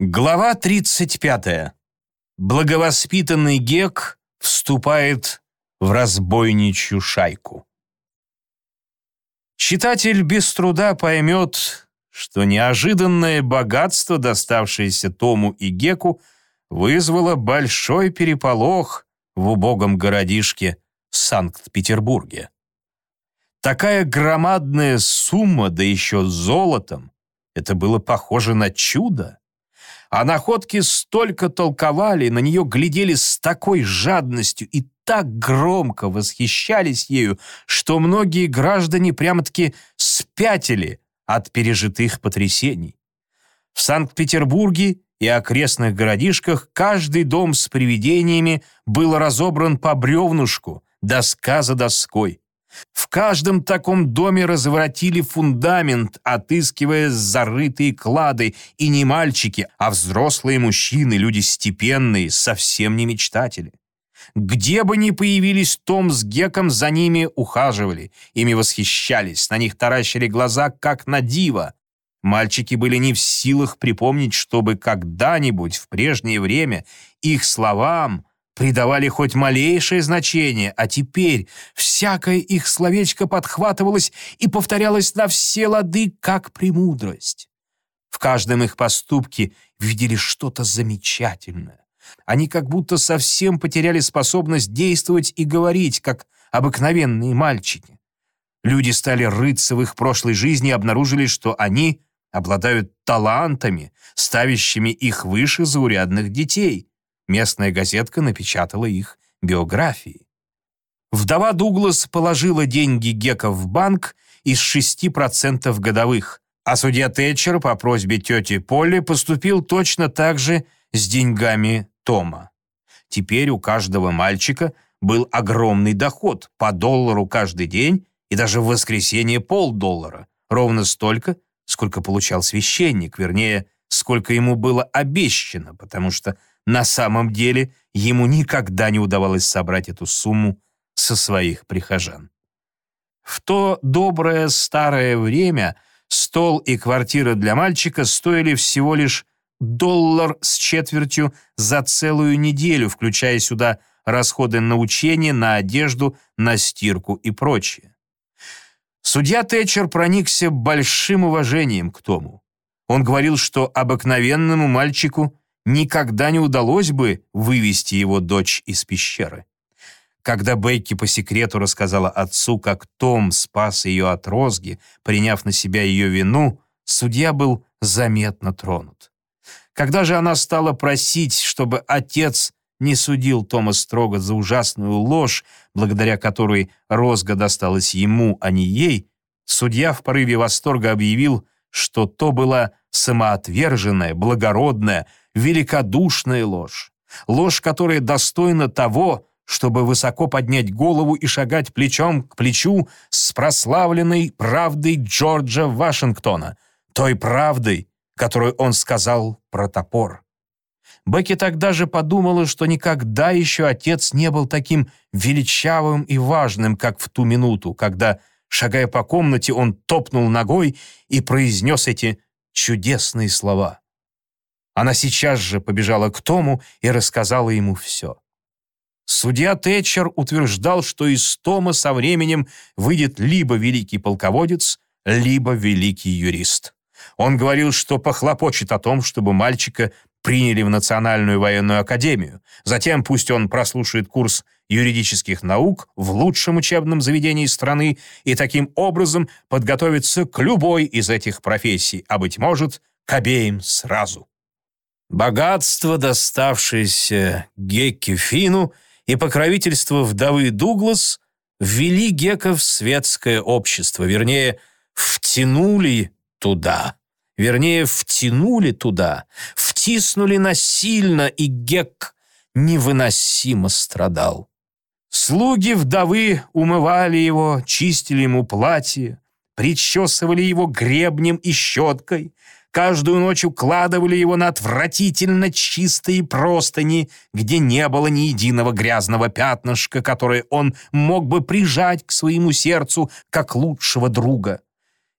Глава 35. Благовоспитанный Гек вступает в разбойничью шайку. Читатель без труда поймет, что неожиданное богатство, доставшееся Тому и Геку, вызвало большой переполох в убогом городишке Санкт-Петербурге. Такая громадная сумма, да еще золотом, это было похоже на чудо. О находке столько толковали, на нее глядели с такой жадностью и так громко восхищались ею, что многие граждане прямо-таки спятили от пережитых потрясений. В Санкт-Петербурге и окрестных городишках каждый дом с привидениями был разобран по бревнушку, доска за доской. В каждом таком доме разворотили фундамент, отыскивая зарытые клады, и не мальчики, а взрослые мужчины, люди степенные, совсем не мечтатели. Где бы ни появились Том с Геком, за ними ухаживали, ими восхищались, на них таращили глаза, как на диво. Мальчики были не в силах припомнить, чтобы когда-нибудь в прежнее время их словам придавали хоть малейшее значение, а теперь всякое их словечко подхватывалось и повторялось на все лады, как премудрость. В каждом их поступке видели что-то замечательное. Они как будто совсем потеряли способность действовать и говорить, как обыкновенные мальчики. Люди стали рыться в их прошлой жизни и обнаружили, что они обладают талантами, ставящими их выше заурядных детей. Местная газетка напечатала их биографии. Вдова Дуглас положила деньги Гека в банк из 6% годовых, а судья Тэтчер по просьбе тети Полли поступил точно так же с деньгами Тома. Теперь у каждого мальчика был огромный доход, по доллару каждый день и даже в воскресенье полдоллара, ровно столько, сколько получал священник, вернее, сколько ему было обещано, потому что на самом деле ему никогда не удавалось собрать эту сумму со своих прихожан. В то доброе старое время стол и квартира для мальчика стоили всего лишь доллар с четвертью за целую неделю, включая сюда расходы на учение, на одежду, на стирку и прочее. Судья Тэтчер проникся большим уважением к тому. Он говорил, что обыкновенному мальчику никогда не удалось бы вывести его дочь из пещеры. Когда Бекки по секрету рассказала отцу, как Том спас ее от розги, приняв на себя ее вину, судья был заметно тронут. Когда же она стала просить, чтобы отец не судил Тома строго за ужасную ложь, благодаря которой розга досталась ему, а не ей, судья в порыве восторга объявил, что то была самоотверженная, благородная, великодушная ложь. Ложь, которая достойна того, чтобы высоко поднять голову и шагать плечом к плечу с прославленной правдой Джорджа Вашингтона, той правдой, которую он сказал про топор. Бекки тогда же подумала, что никогда еще отец не был таким величавым и важным, как в ту минуту, когда, шагая по комнате, он топнул ногой и произнес эти чудесные слова. Она сейчас же побежала к Тому и рассказала ему все. Судья Тэтчер утверждал, что из Тома со временем выйдет либо великий полководец, либо великий юрист. Он говорил, что похлопочет о том, чтобы мальчика приняли в Национальную военную академию. Затем пусть он прослушает курс юридических наук в лучшем учебном заведении страны и таким образом подготовится к любой из этих профессий, а, быть может, к обеим сразу. Богатство, доставшееся Гекке Фину, и покровительство вдовы Дуглас ввели Гека в светское общество, вернее, втянули туда. Вернее, втянули туда, втиснули насильно, и Гек невыносимо страдал. Слуги вдовы умывали его, чистили ему платье, причесывали его гребнем и щеткой, каждую ночь укладывали его на отвратительно чистые простыни, где не было ни единого грязного пятнышка, которое он мог бы прижать к своему сердцу как лучшего друга.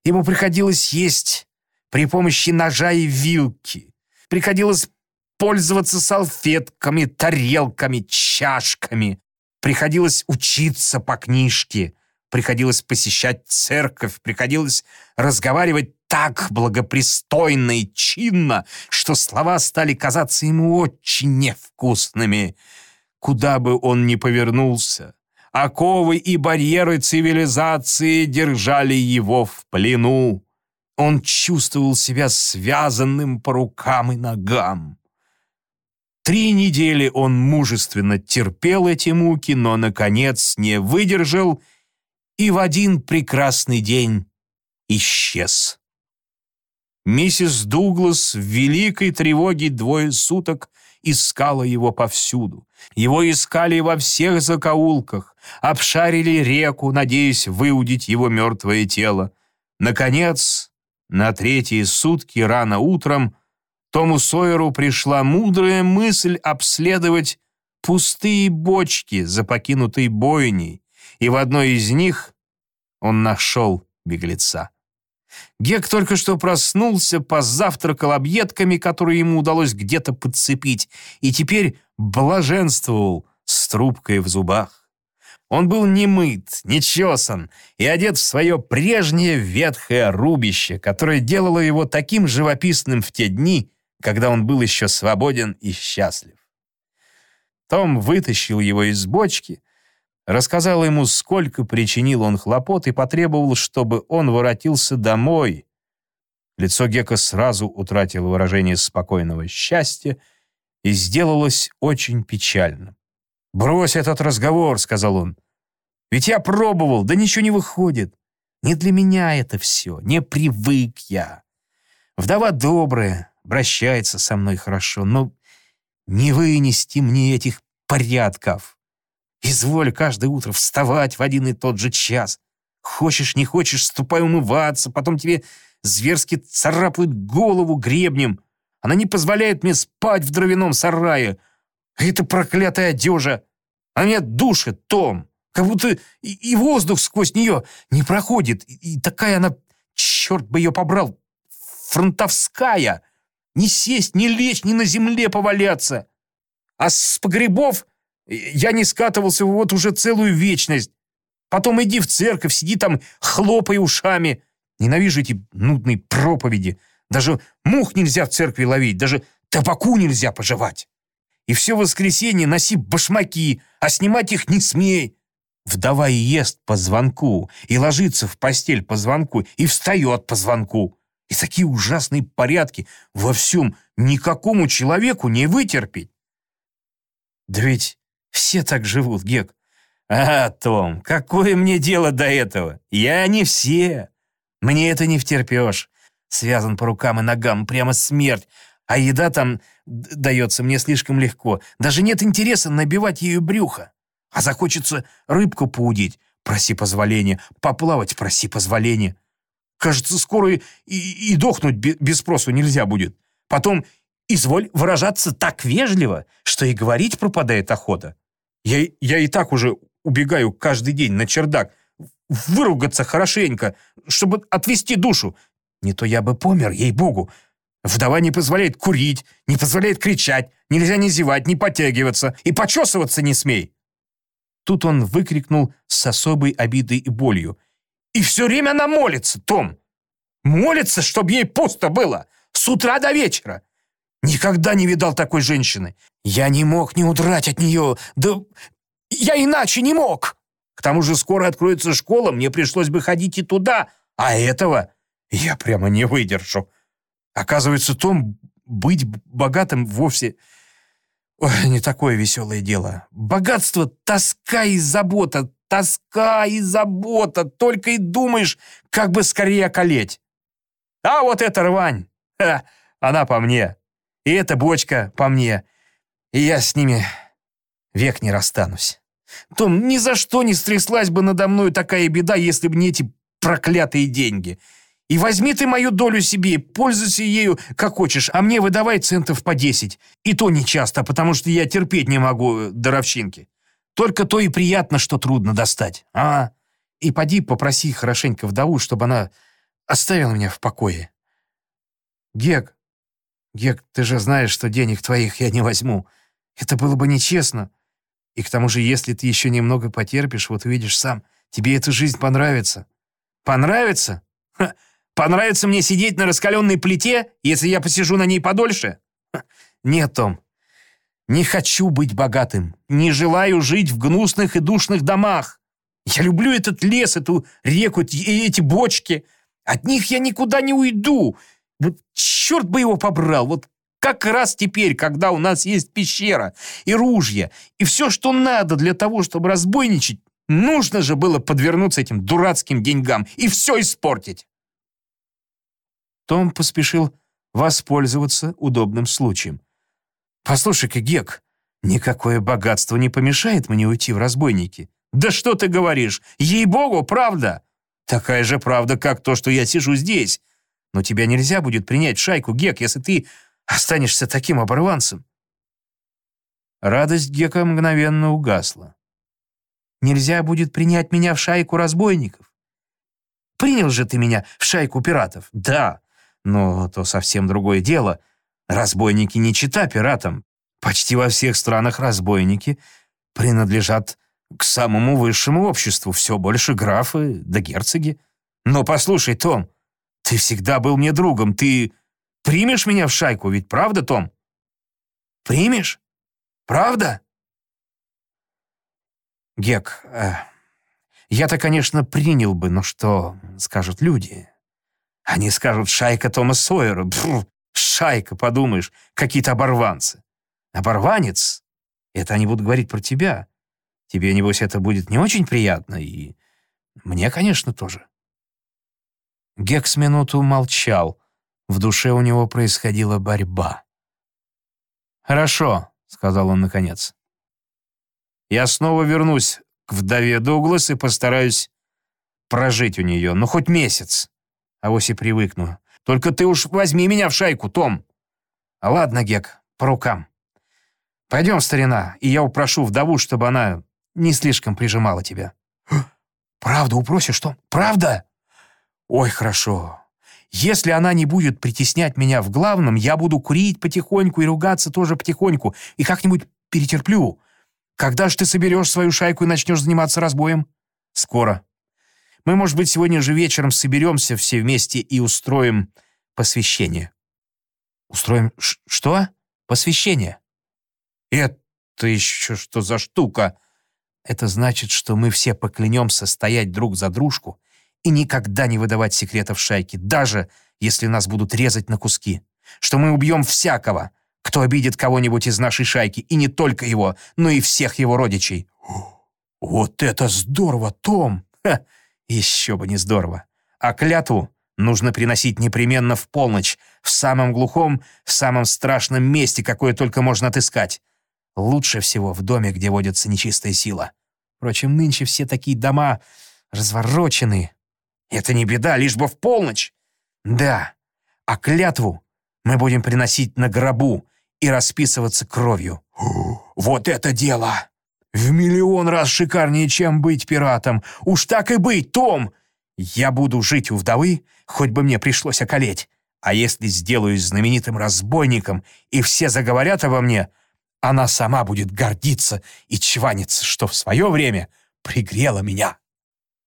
Ему приходилось есть при помощи ножа и вилки. приходилось пользоваться салфетками, тарелками, чашками. Приходилось учиться по книжке, приходилось посещать церковь, приходилось разговаривать так благопристойно и чинно, что слова стали казаться ему очень невкусными. Куда бы он ни повернулся, оковы и барьеры цивилизации держали его в плену. Он чувствовал себя связанным по рукам и ногам. Три недели он мужественно терпел эти муки, но, наконец, не выдержал и в один прекрасный день исчез. Миссис Дуглас в великой тревоге двое суток искала его повсюду. Его искали во всех закоулках, обшарили реку, надеясь выудить его мертвое тело. Наконец, на третьи сутки рано утром Тому Сойеру пришла мудрая мысль обследовать пустые бочки за покинутой бойней, и в одной из них он нашел беглеца. Гек только что проснулся, позавтракал объедками, которые ему удалось где-то подцепить, и теперь блаженствовал с трубкой в зубах. Он был не мыт, не чесан и одет в свое прежнее ветхое рубище, которое делало его таким живописным в те дни, когда он был еще свободен и счастлив. Том вытащил его из бочки, рассказал ему, сколько причинил он хлопот и потребовал, чтобы он воротился домой. Лицо Гека сразу утратило выражение спокойного счастья и сделалось очень печальным. «Брось этот разговор», — сказал он. «Ведь я пробовал, да ничего не выходит. Не для меня это все, не привык я. Вдова добрая, обращается со мной хорошо, но не вынести мне этих порядков. Изволь каждое утро вставать в один и тот же час. Хочешь, не хочешь, ступай умываться, потом тебе зверски царапают голову гребнем. Она не позволяет мне спать в дровяном сарае. А это проклятая одежа. Она меня душит, Том. Как будто и, и воздух сквозь нее не проходит. И, и такая она, черт бы ее побрал, фронтовская. Не сесть, не лечь, ни на земле поваляться. А с погребов я не скатывался вот уже целую вечность. Потом иди в церковь, сиди там, хлопай ушами. Ненавижу эти нудные проповеди. Даже мух нельзя в церкви ловить, даже табаку нельзя пожевать. И все воскресенье носи башмаки, а снимать их не смей. Вдова и ест по звонку, и ложится в постель по звонку, и встает по звонку. И такие ужасные порядки во всем никакому человеку не вытерпеть. Да ведь все так живут, Гек. А, Том, какое мне дело до этого? Я не все. Мне это не втерпешь. Связан по рукам и ногам, прямо смерть. А еда там дается мне слишком легко. Даже нет интереса набивать ею брюхо. А захочется рыбку поудить. Проси позволения. Поплавать, проси позволения. Кажется, скоро и, и, и дохнуть без спросу нельзя будет. Потом изволь выражаться так вежливо, что и говорить пропадает охота. Я, я и так уже убегаю каждый день на чердак, выругаться хорошенько, чтобы отвести душу. Не то я бы помер, ей-богу. Вдова не позволяет курить, не позволяет кричать, нельзя ни зевать, ни подтягиваться, и почесываться не смей. Тут он выкрикнул с особой обидой и болью — и все время она молится, Том. Молится, чтобы ей пусто было. С утра до вечера. Никогда не видал такой женщины. Я не мог не удрать от нее. Да я иначе не мог. К тому же скоро откроется школа, мне пришлось бы ходить и туда. А этого я прямо не выдержу. Оказывается, Том, быть богатым вовсе Ой, не такое веселое дело. Богатство, тоска и забота, тоска и забота. Только и думаешь, как бы скорее околеть. А вот эта рвань, ха, она по мне. И эта бочка по мне. И я с ними век не расстанусь. Том, ни за что не стряслась бы надо мной такая беда, если бы не эти проклятые деньги. И возьми ты мою долю себе, пользуйся ею как хочешь, а мне выдавай центов по десять. И то не часто, потому что я терпеть не могу э, даровщинки. Только то и приятно, что трудно достать. А, и поди попроси хорошенько вдову, чтобы она оставила меня в покое. Гек, Гек, ты же знаешь, что денег твоих я не возьму. Это было бы нечестно. И к тому же, если ты еще немного потерпишь, вот увидишь сам, тебе эта жизнь понравится. Понравится? Ха, понравится мне сидеть на раскаленной плите, если я посижу на ней подольше? Ха, нет, Том. Не хочу быть богатым. Не желаю жить в гнусных и душных домах. Я люблю этот лес, эту реку, эти бочки. От них я никуда не уйду. Вот черт бы его побрал. Вот как раз теперь, когда у нас есть пещера и ружья, и все, что надо для того, чтобы разбойничать, нужно же было подвернуться этим дурацким деньгам и все испортить. Том поспешил воспользоваться удобным случаем. «Послушай-ка, Гек, никакое богатство не помешает мне уйти в разбойники». «Да что ты говоришь? Ей-богу, правда!» «Такая же правда, как то, что я сижу здесь. Но тебя нельзя будет принять в шайку, Гек, если ты Останешься таким оборванцем. Радость Гека мгновенно угасла. Нельзя будет принять меня в шайку разбойников. Принял же ты меня в шайку пиратов. Да, но то совсем другое дело. Разбойники не чита пиратам. Почти во всех странах разбойники принадлежат к самому высшему обществу. Все больше графы да герцоги. Но послушай, Том, ты всегда был мне другом. Ты Примешь меня в шайку, ведь правда, Том? Примешь? Правда? Гек, э, я-то, конечно, принял бы, но что скажут люди? Они скажут «шайка Тома Сойера». Пфф, шайка, подумаешь, какие-то оборванцы. Оборванец? Это они будут говорить про тебя. Тебе, небось, это будет не очень приятно, и мне, конечно, тоже. Гек с минуту молчал, в душе у него происходила борьба. «Хорошо», — сказал он наконец. «Я снова вернусь к вдове Дуглас и постараюсь прожить у нее, ну, хоть месяц. А вось и привыкну. Только ты уж возьми меня в шайку, Том». «Ладно, Гек, по рукам. Пойдем, старина, и я упрошу вдову, чтобы она не слишком прижимала тебя». «Правда упросишь, Том? Правда?» «Ой, хорошо. Если она не будет притеснять меня в главном, я буду курить потихоньку и ругаться тоже потихоньку, и как-нибудь перетерплю. Когда ж ты соберешь свою шайку и начнешь заниматься разбоем? Скоро. Мы, может быть, сегодня же вечером соберемся все вместе и устроим посвящение. Устроим что? Посвящение. Это еще что за штука? Это значит, что мы все поклянемся стоять друг за дружку и никогда не выдавать секретов шайки, даже если нас будут резать на куски. Что мы убьем всякого, кто обидит кого-нибудь из нашей шайки, и не только его, но и всех его родичей. Вот это здорово, Том! Ха, еще бы не здорово. А клятву нужно приносить непременно в полночь, в самом глухом, в самом страшном месте, какое только можно отыскать. Лучше всего в доме, где водится нечистая сила. Впрочем, нынче все такие дома развороченные. Это не беда, лишь бы в полночь. Да, а клятву мы будем приносить на гробу и расписываться кровью. Вот это дело! В миллион раз шикарнее, чем быть пиратом. Уж так и быть, Том! Я буду жить у вдовы, хоть бы мне пришлось околеть. А если сделаюсь знаменитым разбойником, и все заговорят обо мне, она сама будет гордиться и чваниться, что в свое время пригрела меня.